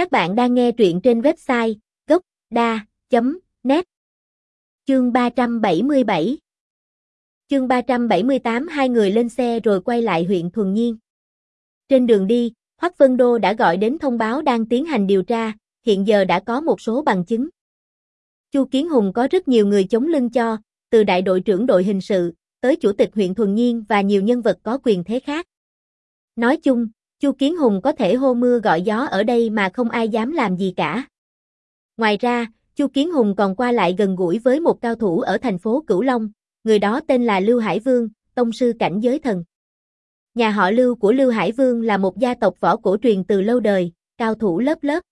Các bạn đang nghe truyện trên website gocda.net Chương 377 Chương 378 hai người lên xe rồi quay lại huyện Thuần Nhiên. Trên đường đi, Hoắc Vân Đô đã gọi đến thông báo đang tiến hành điều tra, hiện giờ đã có một số bằng chứng. Chu Kiến Hùng có rất nhiều người chống lưng cho, từ đại đội trưởng đội hình sự, tới chủ tịch huyện Thuần Nhiên và nhiều nhân vật có quyền thế khác. Nói chung, Chu Kiến Hùng có thể hô mưa gọi gió ở đây mà không ai dám làm gì cả. Ngoài ra, Chu Kiến Hùng còn qua lại gần gũi với một cao thủ ở thành phố Cửu Long, người đó tên là Lưu Hải Vương, tông sư cảnh giới thần. Nhà họ Lưu của Lưu Hải Vương là một gia tộc võ cổ truyền từ lâu đời, cao thủ lớp lớp.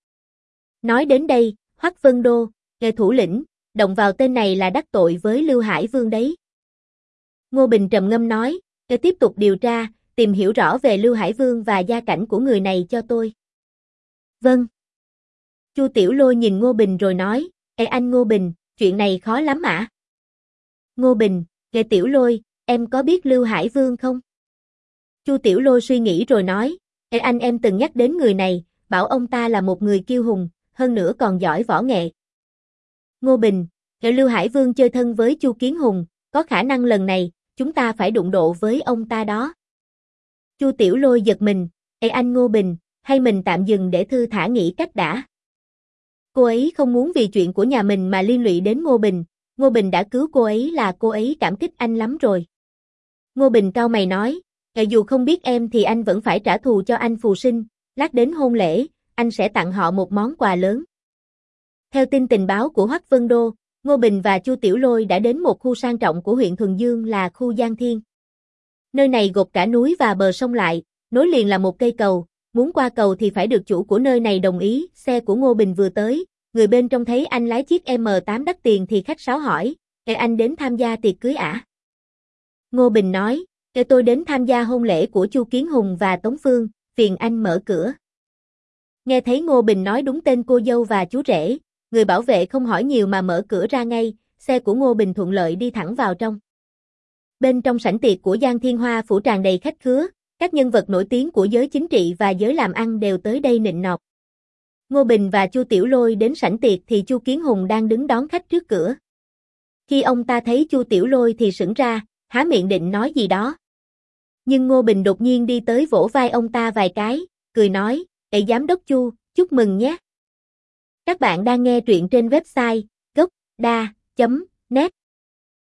Nói đến đây, Hoắc Vân Đô, nghề thủ lĩnh, động vào tên này là đắc tội với Lưu Hải Vương đấy. Ngô Bình trầm ngâm nói, để tiếp tục điều tra, tìm hiểu rõ về Lưu Hải Vương và gia cảnh của người này cho tôi. Vâng. Chu Tiểu Lôi nhìn Ngô Bình rồi nói, Ê anh Ngô Bình, chuyện này khó lắm ạ. Ngô Bình, Ê Tiểu Lôi, em có biết Lưu Hải Vương không? Chu Tiểu Lôi suy nghĩ rồi nói, Ê anh em từng nhắc đến người này, bảo ông ta là một người kiêu hùng, hơn nữa còn giỏi võ nghệ. Ngô Bình, Ê Lưu Hải Vương chơi thân với Chu Kiến Hùng, có khả năng lần này, chúng ta phải đụng độ với ông ta đó. Chu Tiểu Lôi giật mình, Ê anh Ngô Bình, hay mình tạm dừng để thư thả nghĩ cách đã. Cô ấy không muốn vì chuyện của nhà mình mà liên lụy đến Ngô Bình, Ngô Bình đã cứu cô ấy là cô ấy cảm kích anh lắm rồi. Ngô Bình cao mày nói, Ngày dù không biết em thì anh vẫn phải trả thù cho anh phù sinh, lát đến hôn lễ, anh sẽ tặng họ một món quà lớn. Theo tin tình báo của Hoắc Vân Đô, Ngô Bình và Chu Tiểu Lôi đã đến một khu sang trọng của huyện Thuần Dương là khu Giang Thiên. Nơi này gộp cả núi và bờ sông lại, nối liền là một cây cầu, muốn qua cầu thì phải được chủ của nơi này đồng ý, xe của Ngô Bình vừa tới, người bên trong thấy anh lái chiếc M8 đắt tiền thì khách sáo hỏi, Ê anh đến tham gia tiệc cưới ả? Ngô Bình nói, Ê tôi đến tham gia hôn lễ của Chu Kiến Hùng và Tống Phương, phiền anh mở cửa. Nghe thấy Ngô Bình nói đúng tên cô dâu và chú rể, người bảo vệ không hỏi nhiều mà mở cửa ra ngay, xe của Ngô Bình thuận lợi đi thẳng vào trong. Bên trong sảnh tiệc của Giang Thiên Hoa phủ tràn đầy khách khứa, các nhân vật nổi tiếng của giới chính trị và giới làm ăn đều tới đây nịnh nọt. Ngô Bình và Chu Tiểu Lôi đến sảnh tiệc thì Chu Kiến Hùng đang đứng đón khách trước cửa. Khi ông ta thấy Chu Tiểu Lôi thì sững ra, há miệng định nói gì đó. Nhưng Ngô Bình đột nhiên đi tới vỗ vai ông ta vài cái, cười nói, Ê giám đốc Chu, chúc mừng nhé. Các bạn đang nghe truyện trên website gocda.net